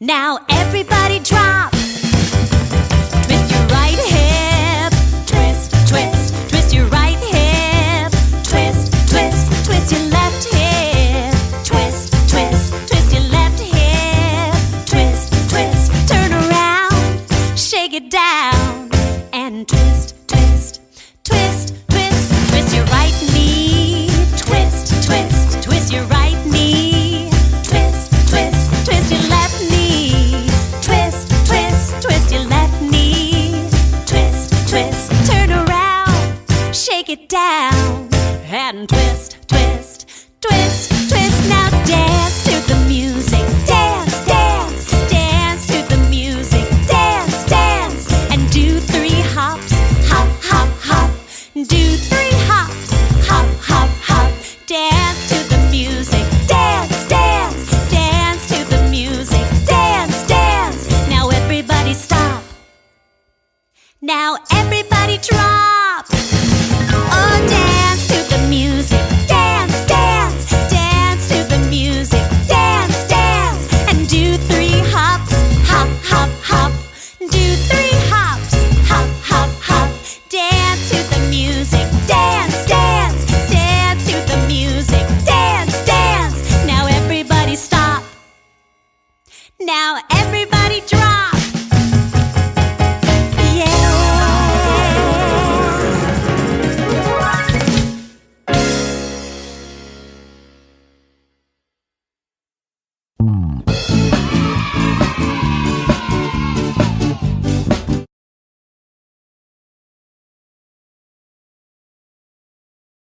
Now everybody drop. and twist, twist, twist, twist. Now dance to the music. Dance, dance, dance to the music. Dance, dance, and do three hops. Hop, hop, hop. Do three hops. Hop, hop, hop. Dance to the music. Dance, dance, dance to the music. Dance, dance. Now everybody stop. Now everybody drop.